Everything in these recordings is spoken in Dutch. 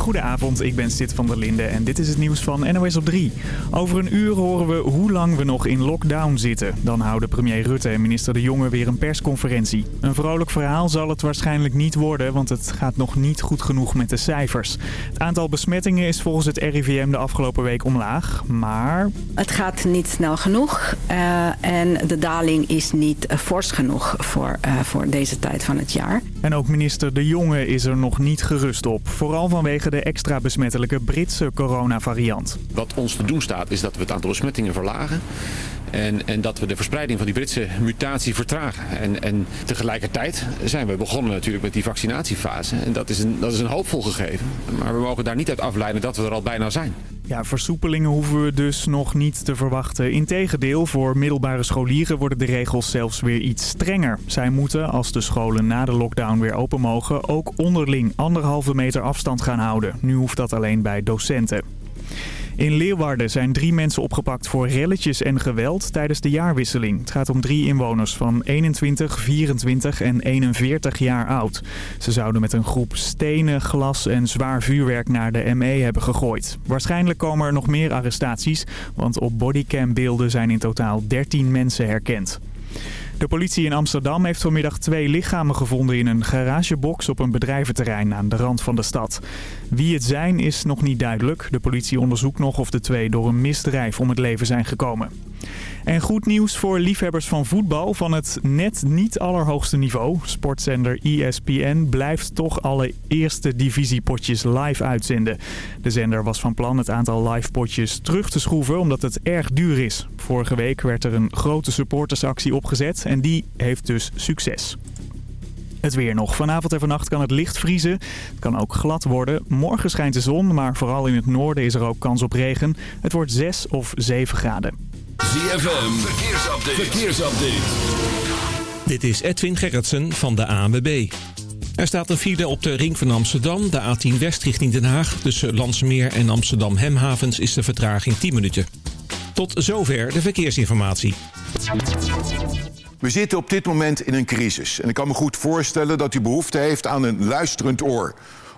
Goedenavond, ik ben Sid van der Linde en dit is het nieuws van NOS op 3. Over een uur horen we hoe lang we nog in lockdown zitten. Dan houden premier Rutte en minister De Jonge weer een persconferentie. Een vrolijk verhaal zal het waarschijnlijk niet worden, want het gaat nog niet goed genoeg met de cijfers. Het aantal besmettingen is volgens het RIVM de afgelopen week omlaag, maar... Het gaat niet snel genoeg uh, en de daling is niet uh, fors genoeg voor, uh, voor deze tijd van het jaar. En ook minister De Jonge is er nog niet gerust op. Vooral vanwege de extra besmettelijke Britse coronavariant. Wat ons te doen staat is dat we het aantal besmettingen verlagen. En, en dat we de verspreiding van die Britse mutatie vertragen. En, en tegelijkertijd zijn we begonnen natuurlijk met die vaccinatiefase. En dat is, een, dat is een hoopvol gegeven. Maar we mogen daar niet uit afleiden dat we er al bijna zijn. Ja, versoepelingen hoeven we dus nog niet te verwachten. Integendeel, voor middelbare scholieren worden de regels zelfs weer iets strenger. Zij moeten, als de scholen na de lockdown weer open mogen, ook onderling anderhalve meter afstand gaan houden. Nu hoeft dat alleen bij docenten. In Leeuwarden zijn drie mensen opgepakt voor relletjes en geweld tijdens de jaarwisseling. Het gaat om drie inwoners van 21, 24 en 41 jaar oud. Ze zouden met een groep stenen, glas en zwaar vuurwerk naar de ME hebben gegooid. Waarschijnlijk komen er nog meer arrestaties, want op bodycambeelden zijn in totaal 13 mensen herkend. De politie in Amsterdam heeft vanmiddag twee lichamen gevonden in een garagebox op een bedrijventerrein aan de rand van de stad. Wie het zijn is nog niet duidelijk. De politie onderzoekt nog of de twee door een misdrijf om het leven zijn gekomen. En goed nieuws voor liefhebbers van voetbal van het net niet allerhoogste niveau. Sportzender ESPN blijft toch alle eerste divisiepotjes live uitzenden. De zender was van plan het aantal live potjes terug te schroeven omdat het erg duur is. Vorige week werd er een grote supportersactie opgezet en die heeft dus succes. Het weer nog. Vanavond en vannacht kan het licht vriezen. Het kan ook glad worden. Morgen schijnt de zon, maar vooral in het noorden is er ook kans op regen. Het wordt 6 of 7 graden. ZFM, verkeersupdate. verkeersupdate. Dit is Edwin Gerritsen van de ANWB. Er staat een file op de ring van Amsterdam, de A10 West richting Den Haag. Tussen Landsmeer en Amsterdam Hemhavens is de vertraging 10 minuten. Tot zover de verkeersinformatie. We zitten op dit moment in een crisis. En ik kan me goed voorstellen dat u behoefte heeft aan een luisterend oor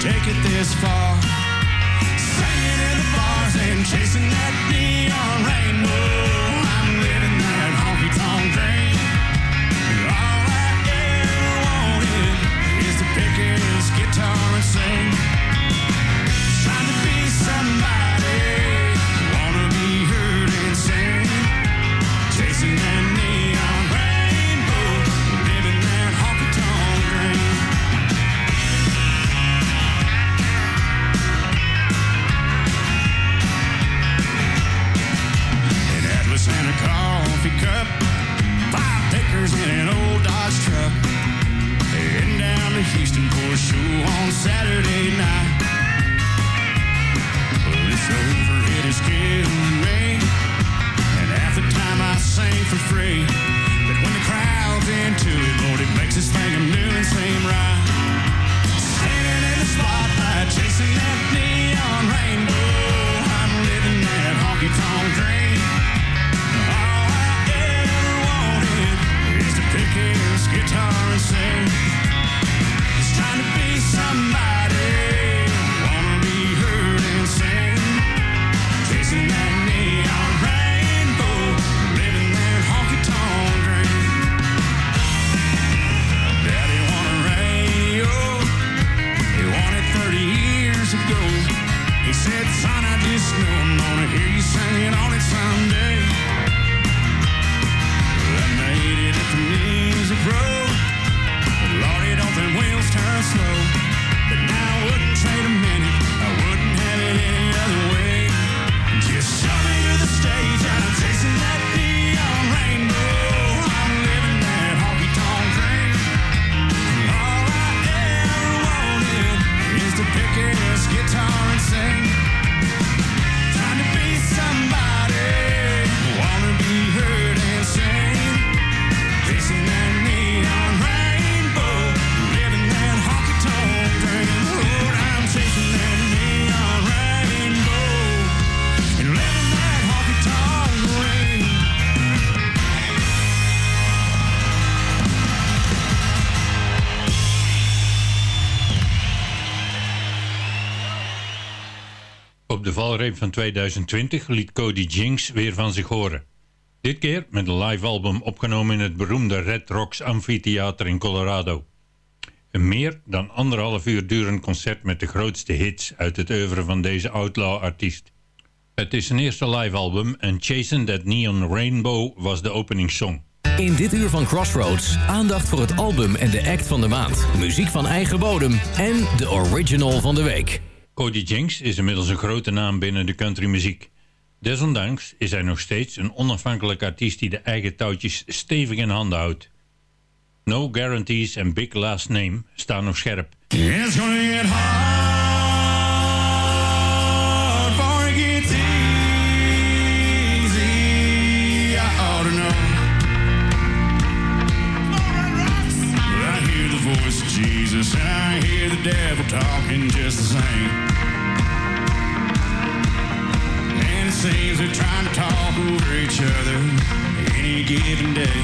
take it this far. Singing in the bars and chasing that show on Saturday night. Well, this overhead is killing me, and half the time I sing for free. But when the crowd's into it, Lord, it makes this thing I'm doing seem right. Standing in the spotlight, chasing that neon rainbow. I'm living that honky tonk dream. All I ever wanted is to pick his guitar and sing some mind. Van 2020 liet Cody Jinks weer van zich horen. Dit keer met een live album opgenomen in het beroemde Red Rocks Amphitheater in Colorado. Een meer dan anderhalf uur durend concert met de grootste hits uit het oeuvre van deze outlaw-artiest. Het is zijn eerste live album en Chasing That Neon Rainbow was de openingssong. In dit uur van Crossroads aandacht voor het album en de act van de maand. Muziek van eigen bodem en de original van de week. Cody Jinks is inmiddels een grote naam binnen de countrymuziek. Desondanks is hij nog steeds een onafhankelijk artiest die de eigen touwtjes stevig in handen houdt. No Guarantees en Big Last Name staan nog scherp. It's gonna get. I hear the voice Jesus I hear the devil talking just the same. Talk over each other any given day.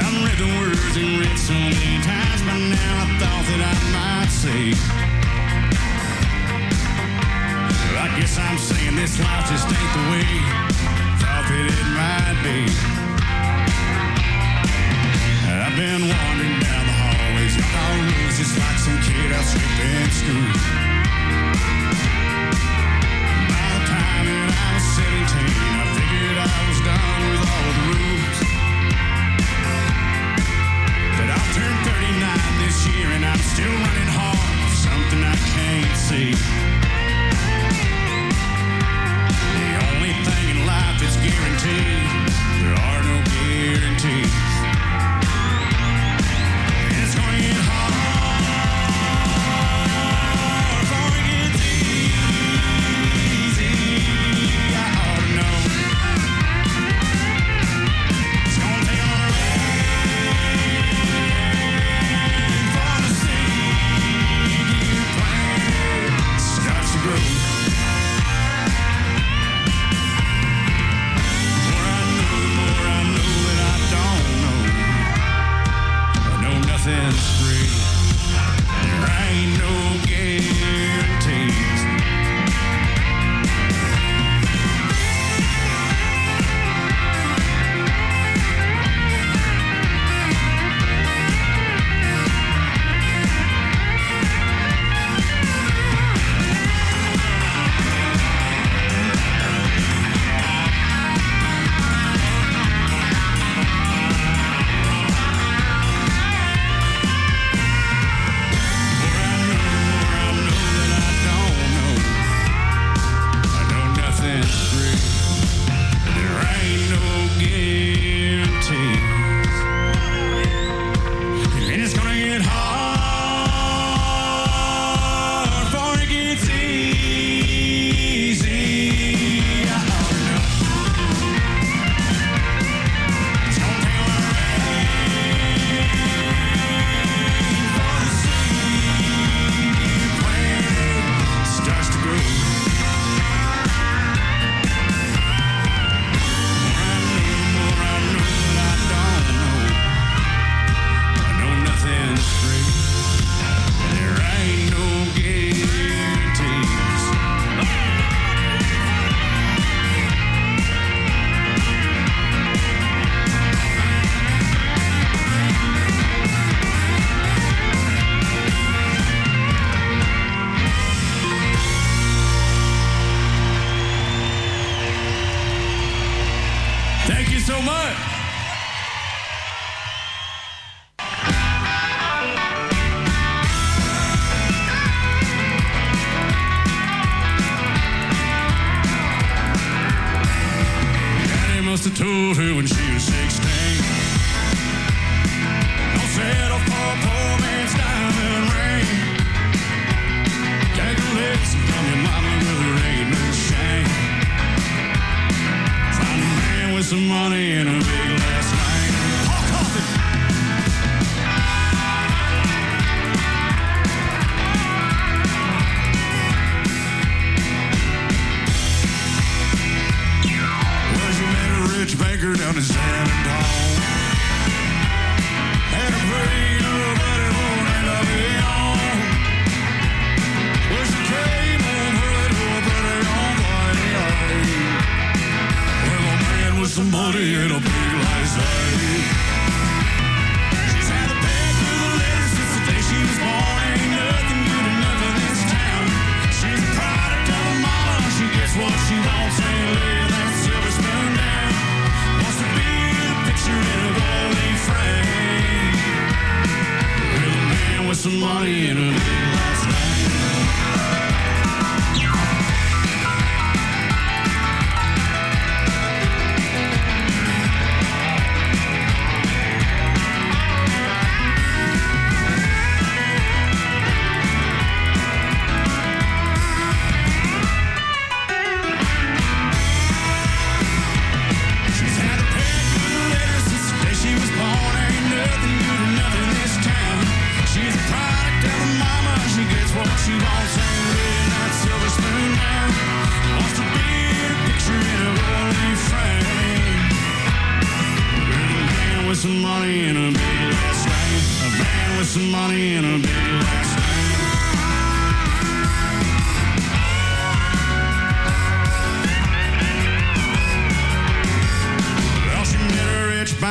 I've read the words and read so many times by now I thought that I might say I guess I'm saying this life just ain't the way Thought that it might be I've been wandering down the hallways of our just like some kid out skipping school guaranteed, there are no guarantees.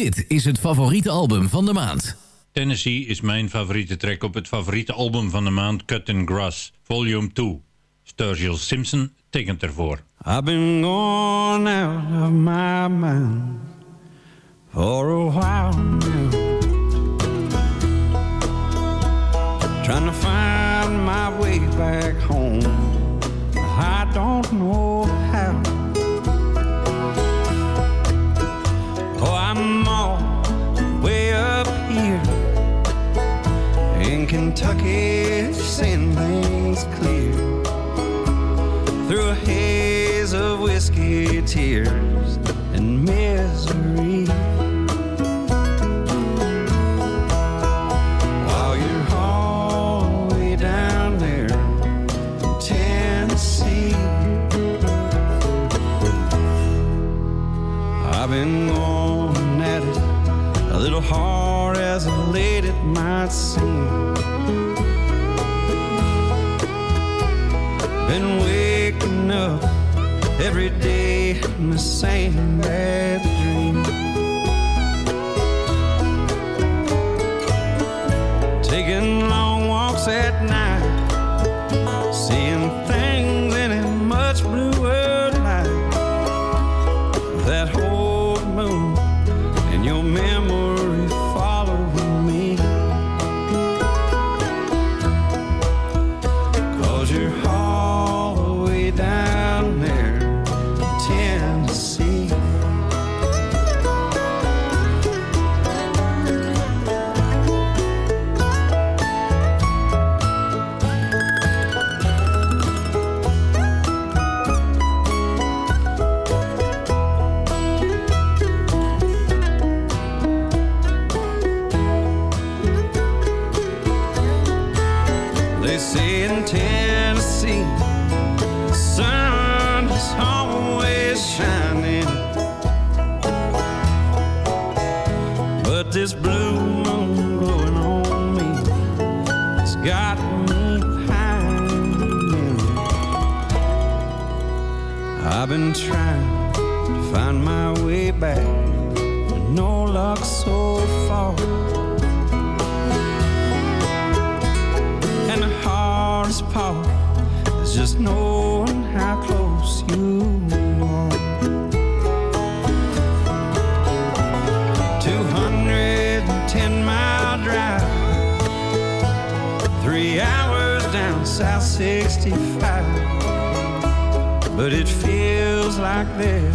Dit is het favoriete album van de maand. Tennessee is mijn favoriete track op het favoriete album van de maand Cut and Grass, volume 2. Sturgill Simpson tekent ervoor. I've been gone out of my mind for a while now. Trying to find my way back home. I don't know Kentucky, seeing things clear through a haze of whiskey, tears, and misery. While you're all the way down there in Tennessee, I've been going at it a little hard as late it might seem. waking up every day in the same bad dream. Taking long walks at night back. No luck so far. And the hardest part is just knowing how close you are. 210 mile drive, three hours down South 65. But it feels like this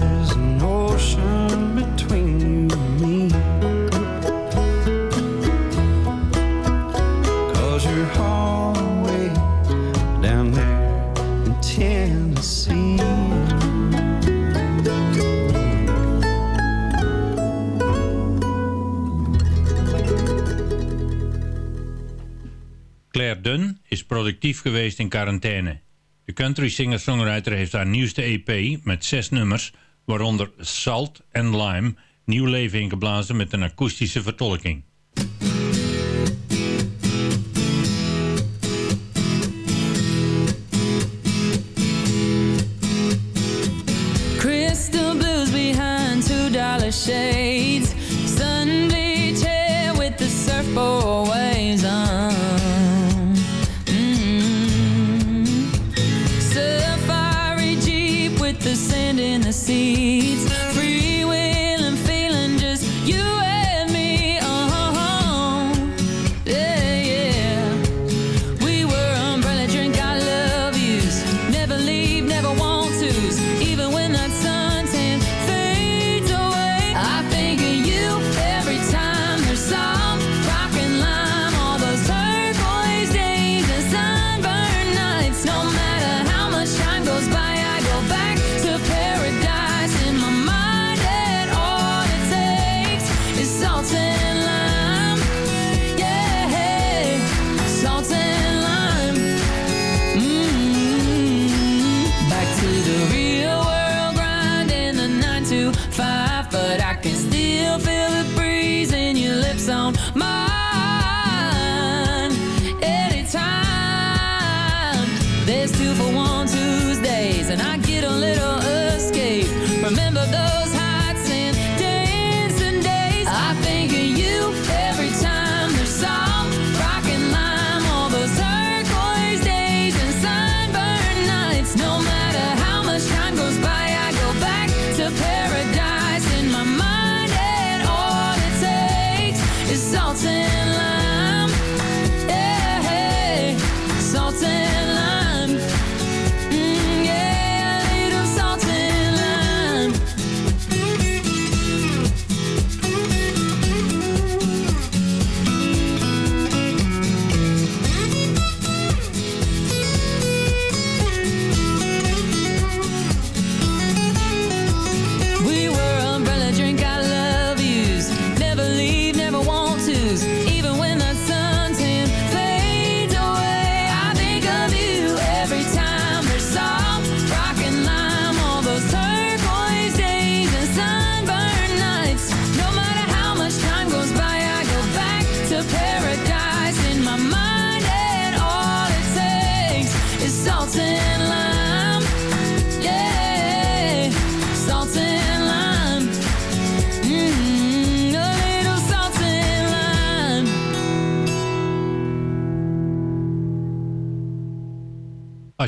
productief geweest in quarantaine. De country singer-songwriter heeft haar nieuwste EP met zes nummers, waaronder Salt and Lime, nieuw leven ingeblazen met een akoestische vertolking. Crystal blues behind two dollar shades Sunday chair with the Surf waves on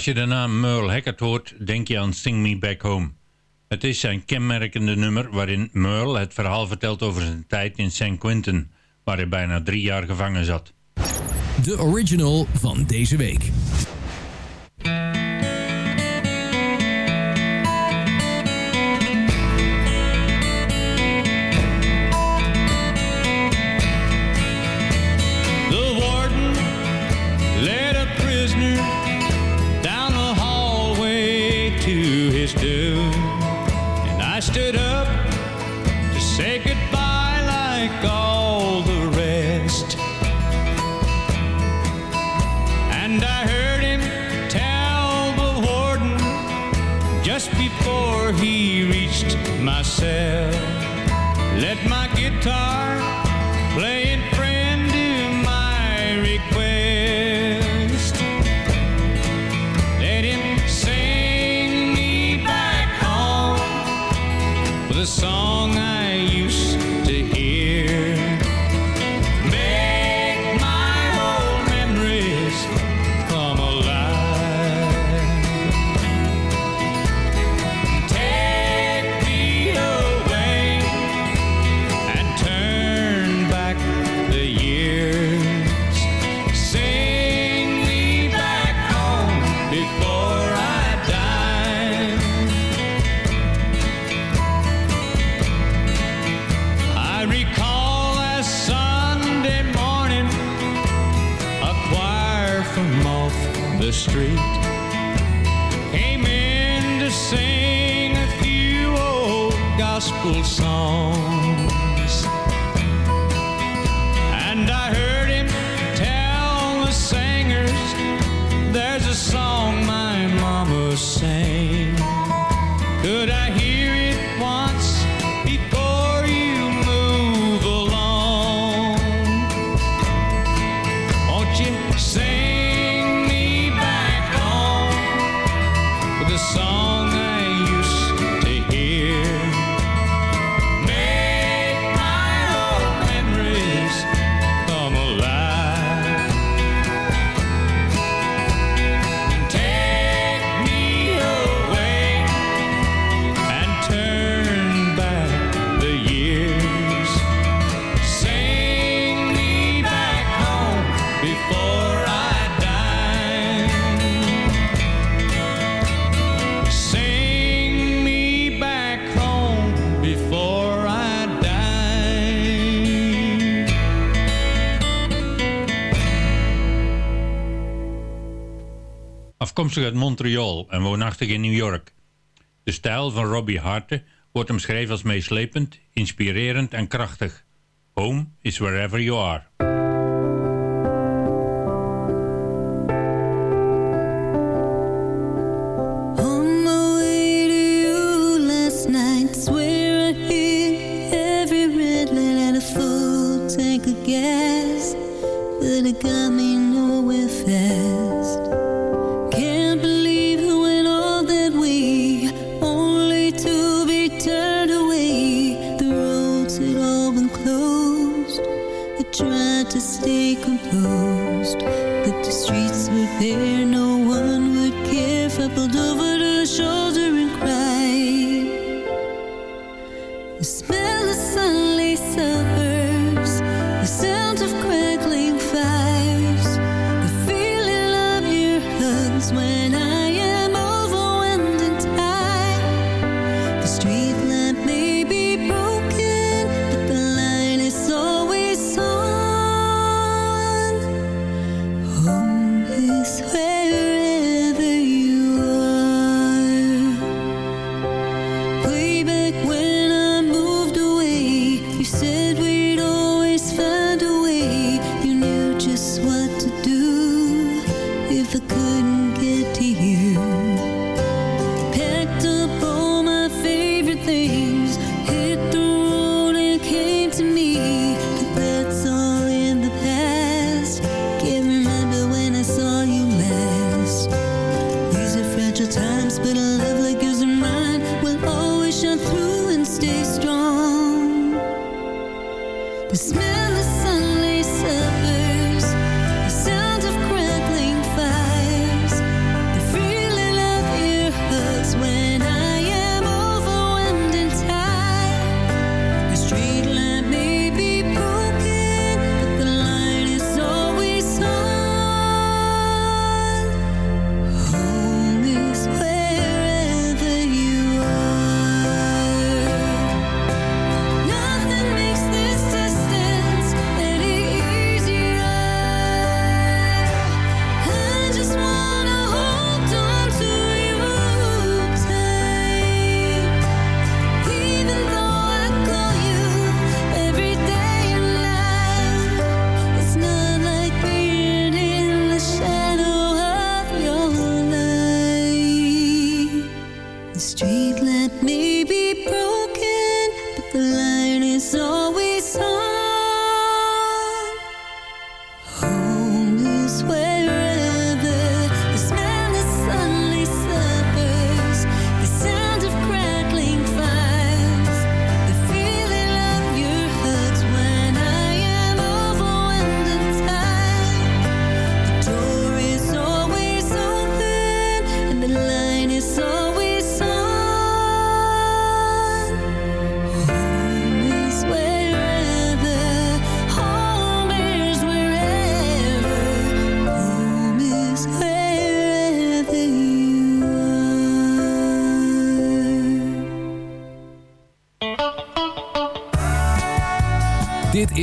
je de naam Merle Haggard hoort, denk je aan Sing Me Back Home. Het is zijn kenmerkende nummer waarin Merle het verhaal vertelt over zijn tijd in San Quentin, waar hij bijna drie jaar gevangen zat. De original van deze week. afkomstig uit Montreal en woonachtig in New York. De stijl van Robbie Harte wordt omschreven als meeslepend, inspirerend en krachtig. Home is wherever you are.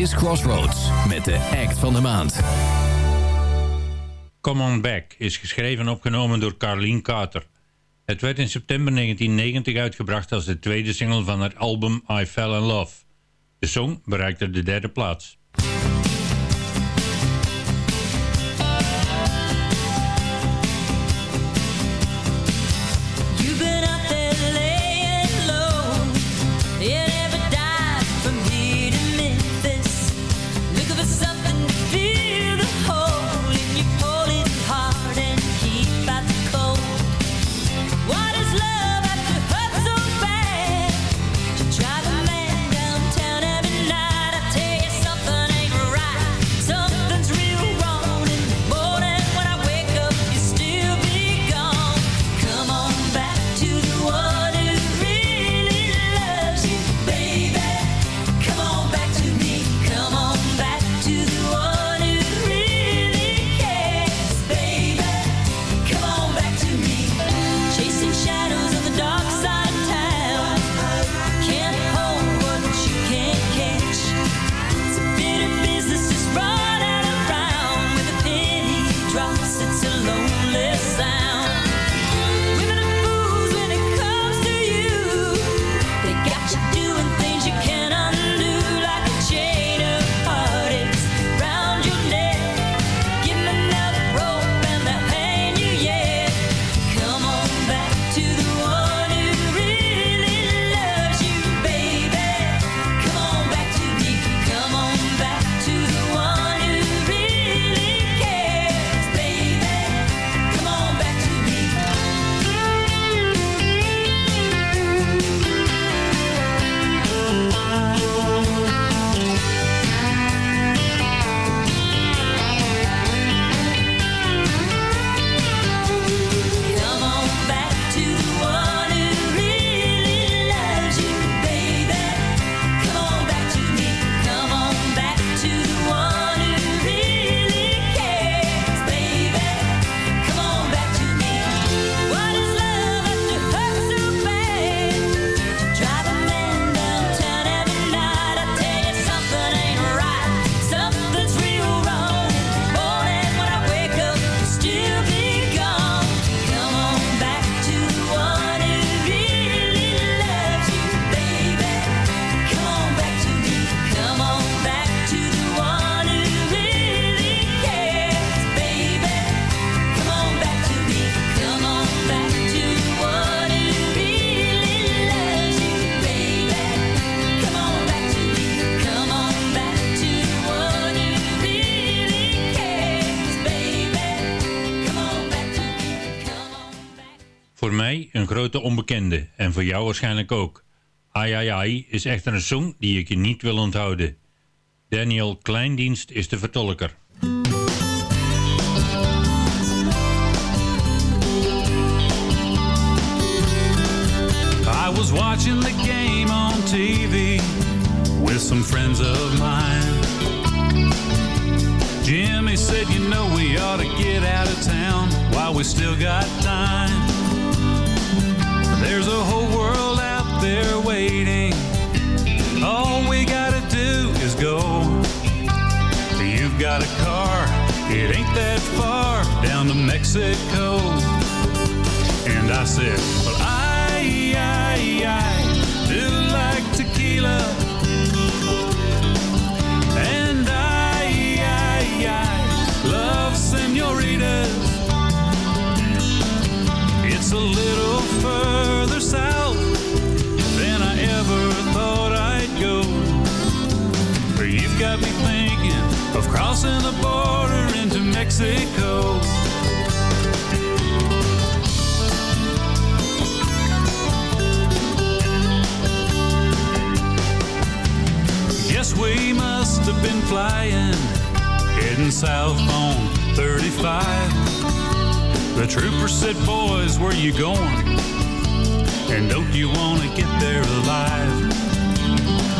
is Crossroads met de act van de maand. Come On Back is geschreven en opgenomen door Carleen Carter. Het werd in september 1990 uitgebracht als de tweede single van het album I Fell In Love. De song bereikte de derde plaats. Onbekende en voor jou waarschijnlijk ook. Ai Ai Ai is echter een song die ik je niet wil onthouden. Daniel Kleindienst is de vertolker. I was watching the game on TV with some friends of mine. Jimmy said, You know, we ought to get out of town while we still got time. There's a whole world out there waiting. All we gotta do is go. You've got a car, it ain't that far down to Mexico. And I said, Well, I, I, I do like tequila. And I, I, I love senoritas. It's a little further south than I ever thought I'd go. But you've got me thinking of crossing the border into Mexico. Guess we must have been flying, heading south on 35. The trooper said, Boys, where you going? And don't you want to get there alive?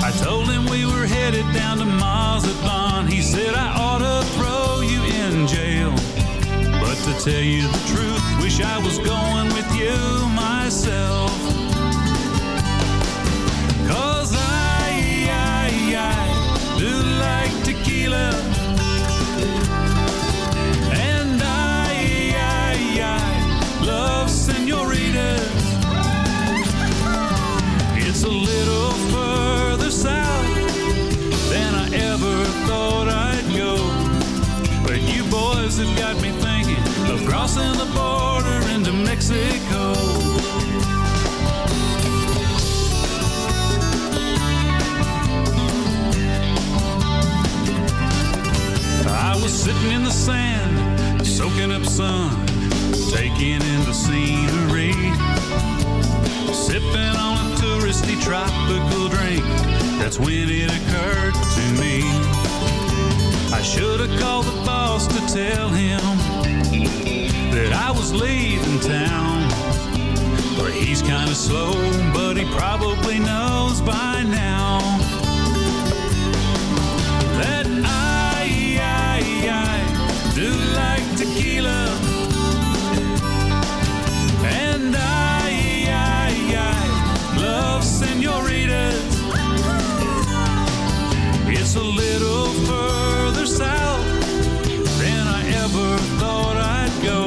I told him we were headed down to Mazatlan. He said, I ought to throw you in jail. But to tell you the truth, wish I was going with you myself. Cause I, I, I do like tequila. Sun, taking in the scenery. Sipping on a touristy tropical drink. That's when it occurred to me. I should have called the boss to tell him that I was leaving town. But he's kind of slow, but he probably knows by now A little further south than I ever thought I'd go.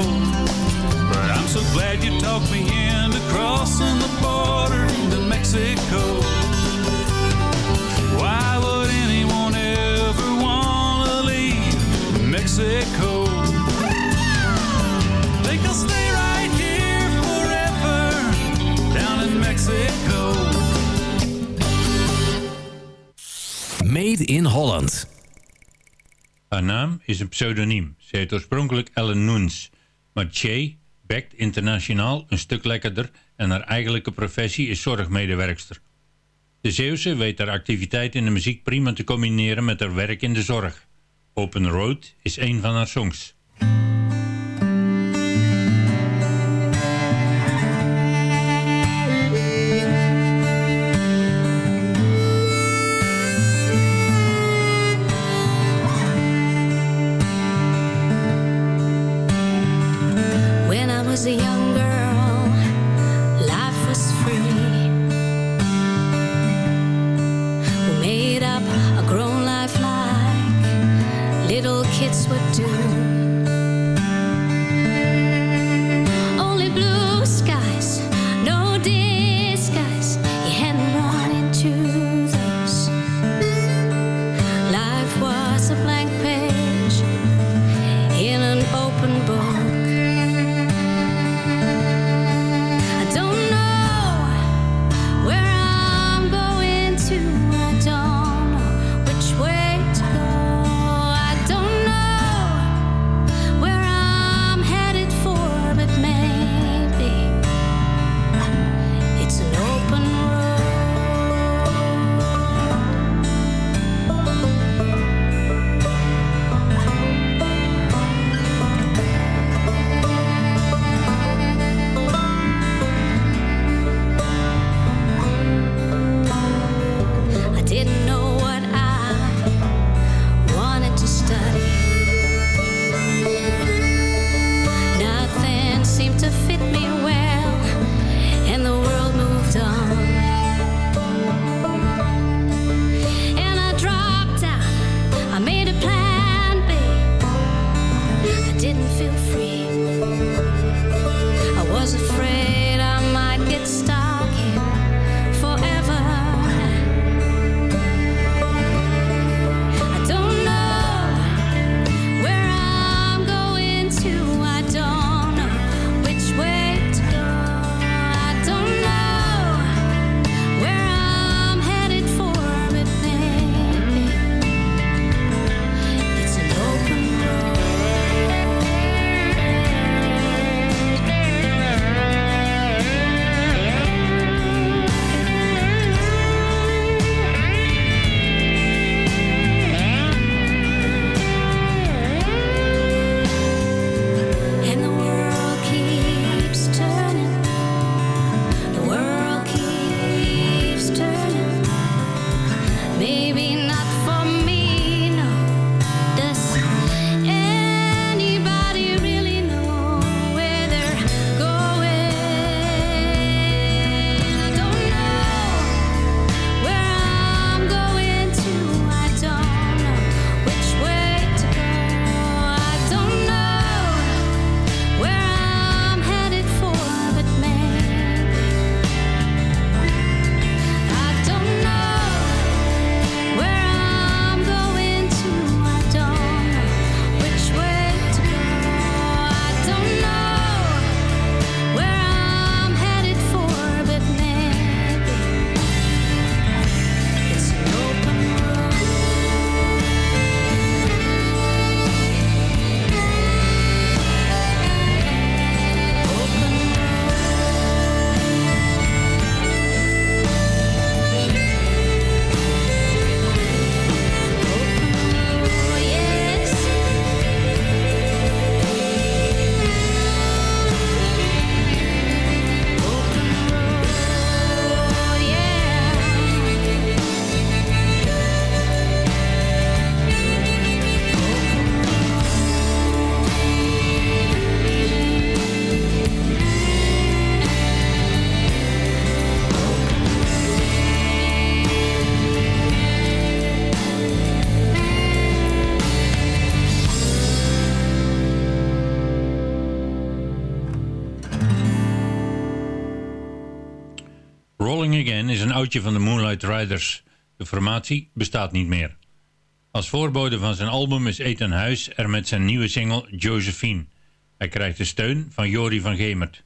But I'm so glad you talked me into crossing the border to Mexico. Why would anyone ever want to leave Mexico? Think I'll stay right here forever down in Mexico. In Holland. Haar naam is een pseudoniem. Ze heet oorspronkelijk Ellen Noens. Maar Che bekt internationaal een stuk lekkerder en haar eigenlijke professie is zorgmedewerkster. De Zeeuwse weet haar activiteit in de muziek prima te combineren met haar werk in de zorg. Open Road is een van haar songs. is een oudje van de Moonlight Riders. De formatie bestaat niet meer. Als voorbode van zijn album is Ethan Huis er met zijn nieuwe single Josephine. Hij krijgt de steun van Jori van Gemert.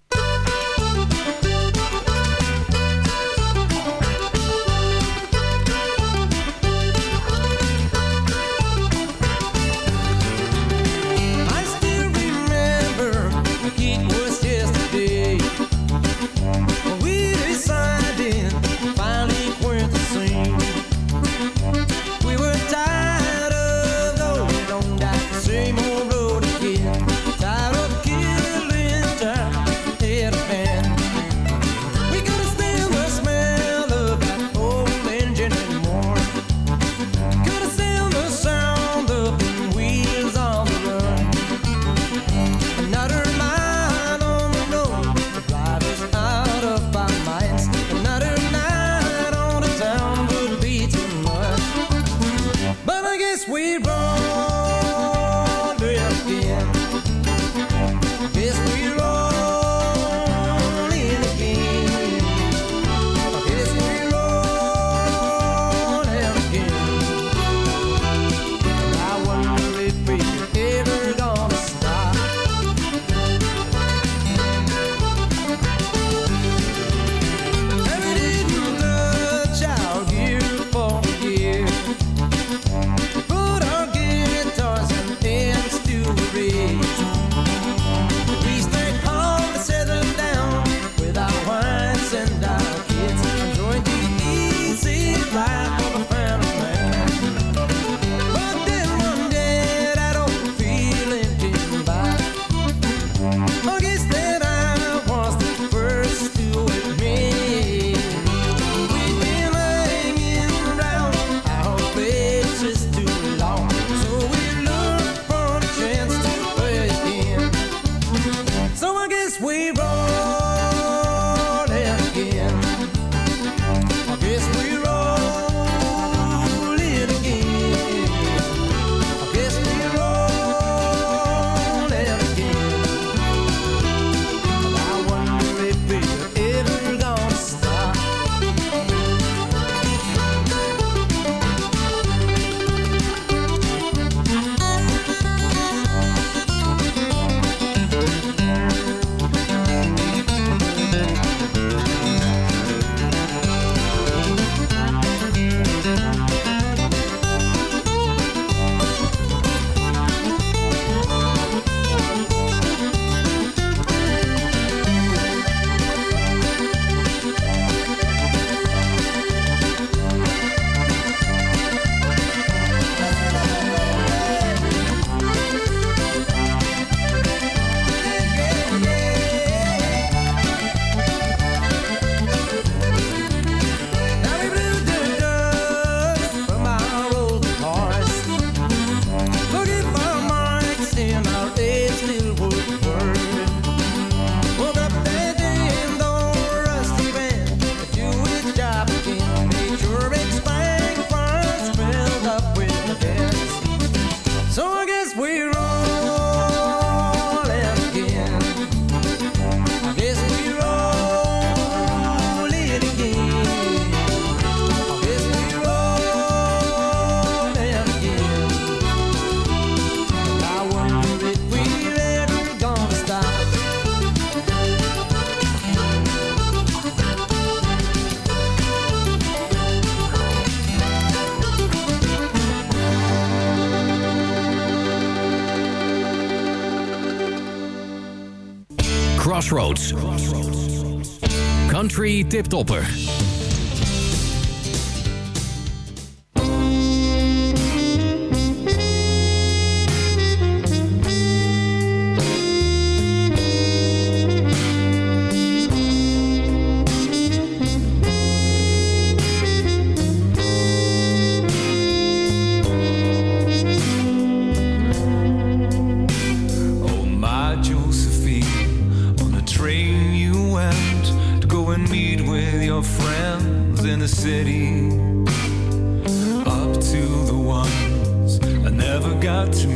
Topper.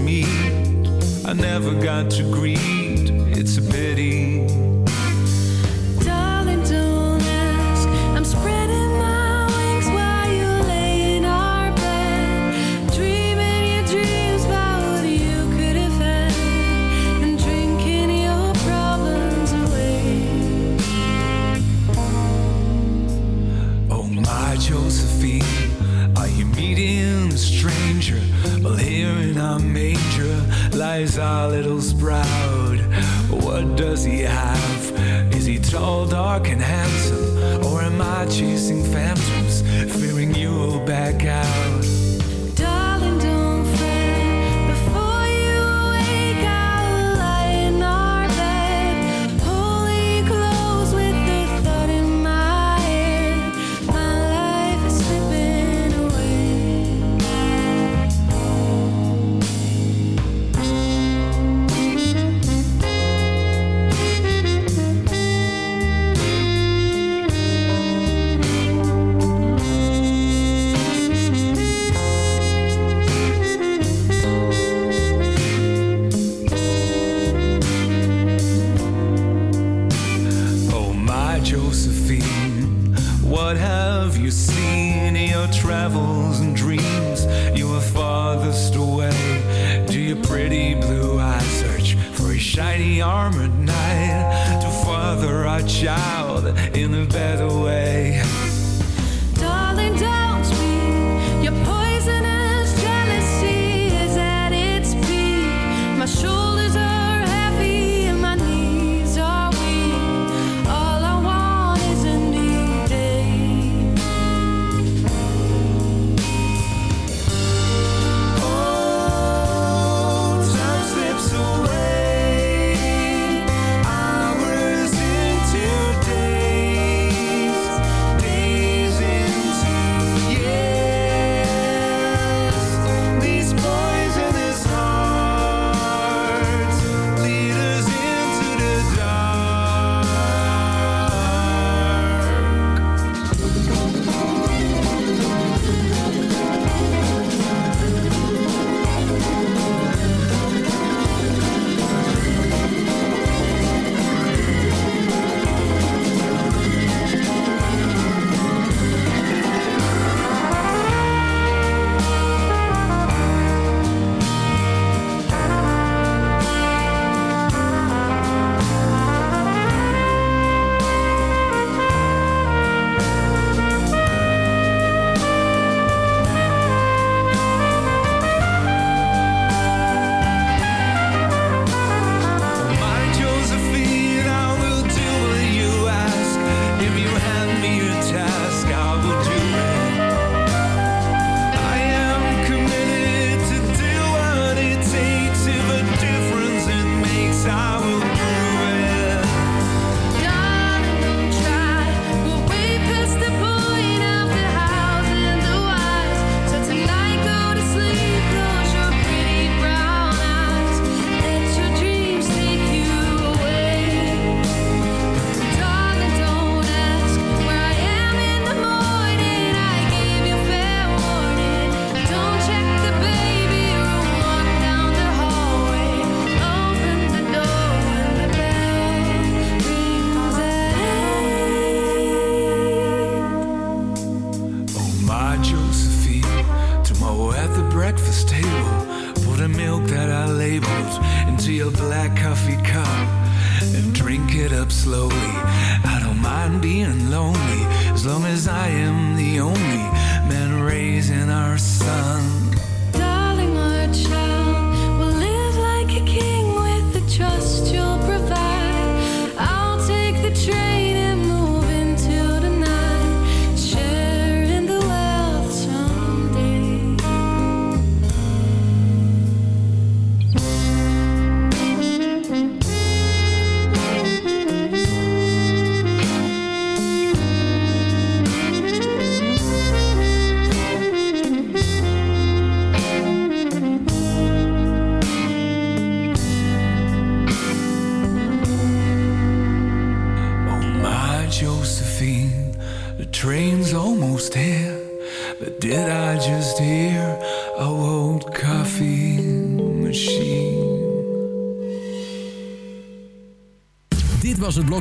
meet. I never got to greet, it's a pity.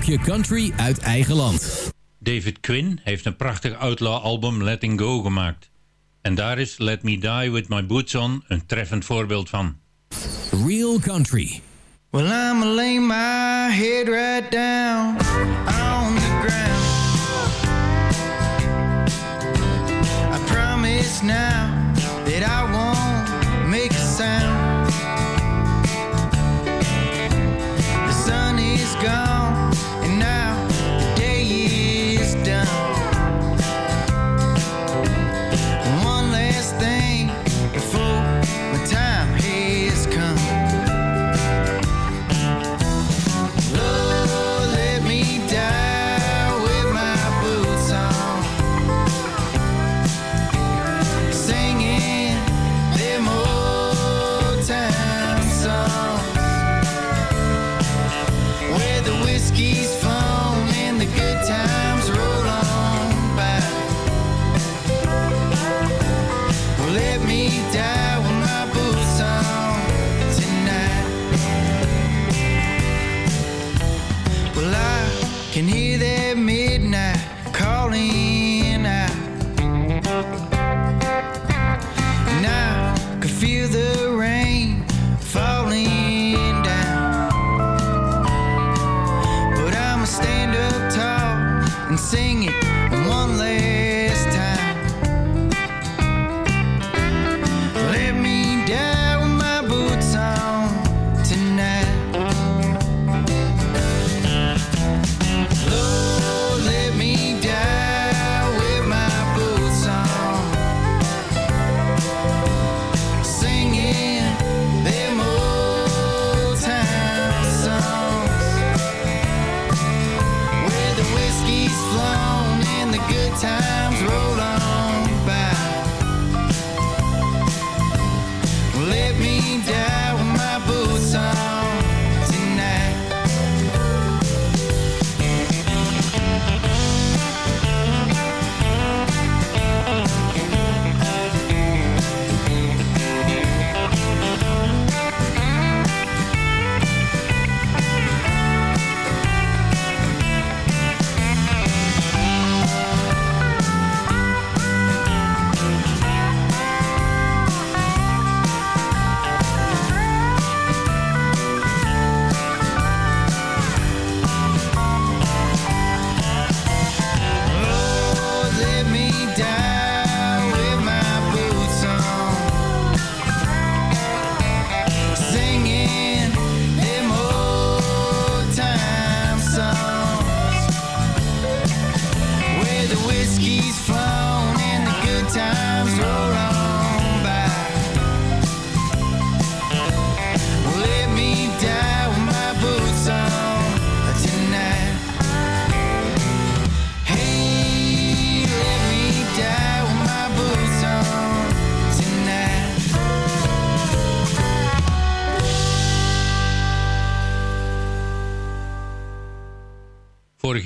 Je country uit eigen land. David Quinn heeft een prachtig outlaw-album Letting Go gemaakt. En daar is Let Me Die With My Boots On een treffend voorbeeld van. Real Country Well, I'ma lay my head right down on the ground I promise now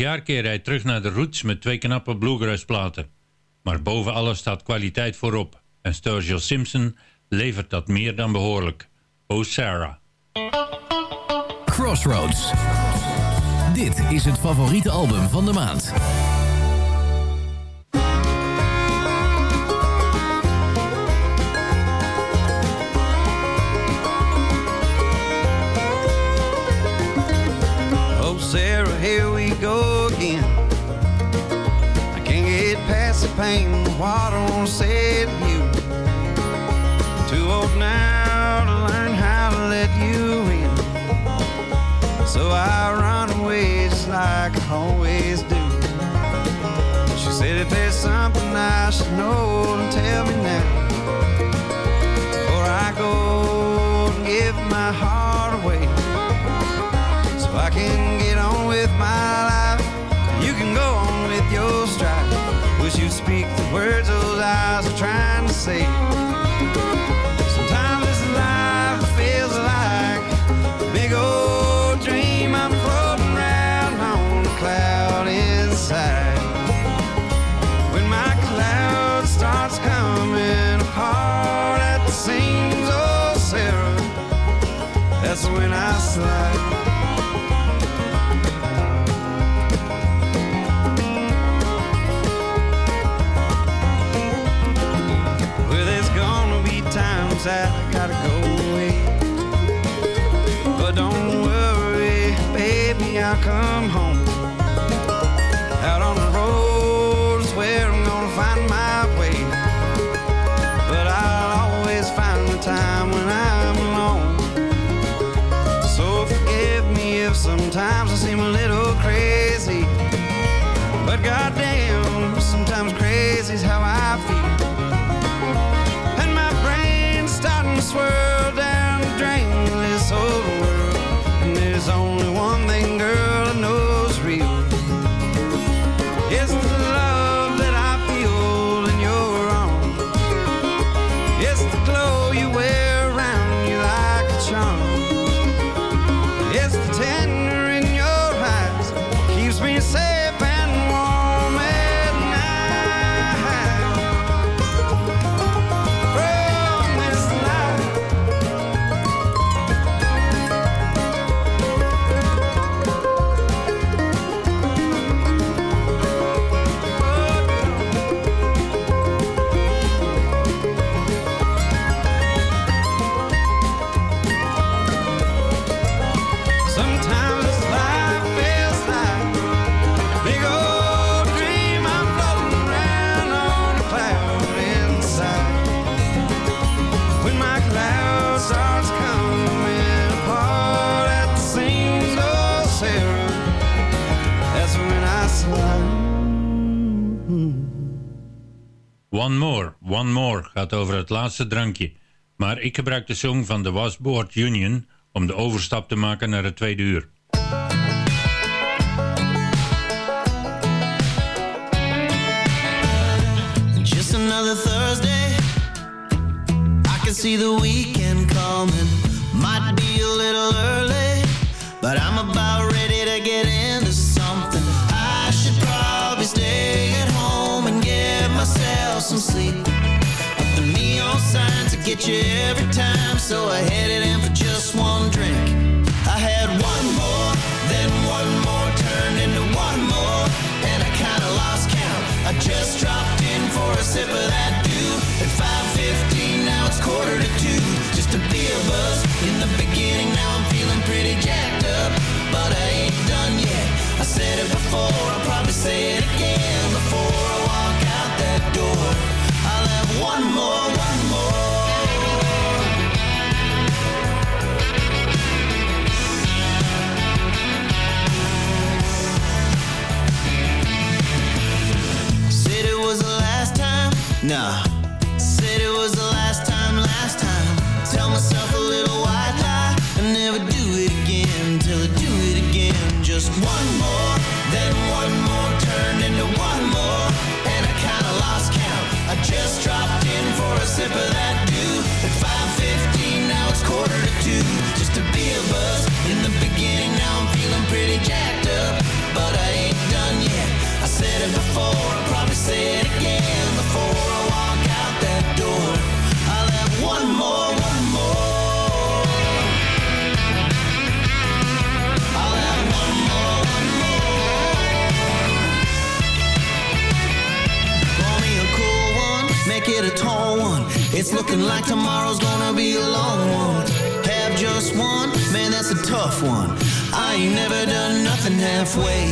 jaar keer hij terug naar de roots met twee knappe bluegrassplaten. Maar boven alles staat kwaliteit voorop. En Sturgill Simpson levert dat meer dan behoorlijk. Oh Sarah. Crossroads. Dit is het favoriete album van de maand. Oh Sarah, here we go again. I can't get past the pain, Why don't I save you. I'm too old now to learn how to let you in. So I run away just like I always do. She said if there's something I should know gaat over het laatste drankje. Maar ik gebruik de song van de Wasboard Union om de overstap te maken naar het tweede uur. Just another Thursday. I can see the weekend coming. Might be a little early, but I'm about ready to get into something. I should probably stay at home and get myself some sleep. Get you every time, so I headed in for just one drink. I had one more, then one more turned into one more, and I kinda lost count. I just dropped in for a sip of that dew. At 5:15, now it's quarter to two. Just a beer buzz in the beginning. Now I'm feeling pretty jacked up, but I ain't done yet. I said it before, I'll probably say it again before I walk out that door. I'll have one more, one more. Nah. It's looking like tomorrow's gonna be a long one. Have just one, man, that's a tough one. I ain't never done nothing halfway.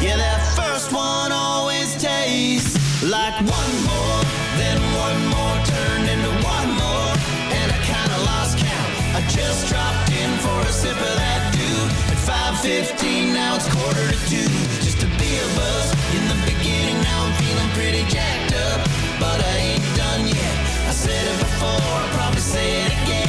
Yeah, that first one always tastes like one more, then one more turned into one more, and I kinda lost count. I just dropped in for a sip of that dew. At 5:15, now it's quarter to two. Just a beer buzz in the beginning. Now I'm feeling pretty jacked before, I'll say it again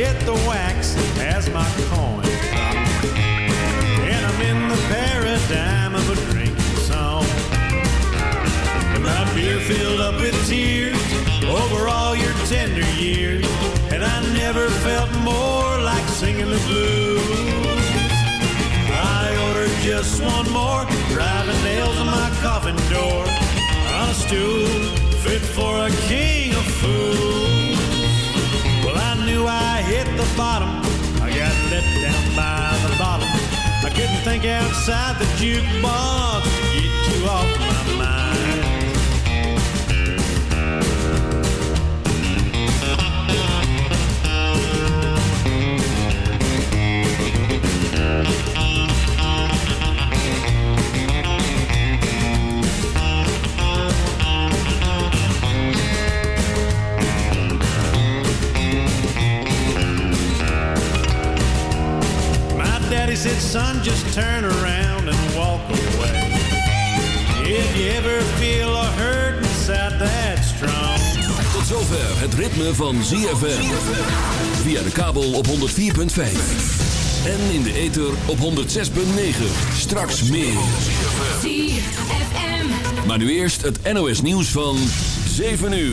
hit the wax as my coin. And I'm in the paradigm of a drinking song. My beer filled up with tears over all your tender years. And I never felt more like singing the blues. I ordered just one more, driving nails on my coffin door. On a stool fit for a king think outside the jukebox. Get you off son, just turn around and walk away. If you ever feel a hurt inside that strong. Tot zover het ritme van ZFM. Via de kabel op 104.5. En in de ether op 106.9. Straks meer. ZFM. Maar nu eerst het NOS nieuws van 7 uur.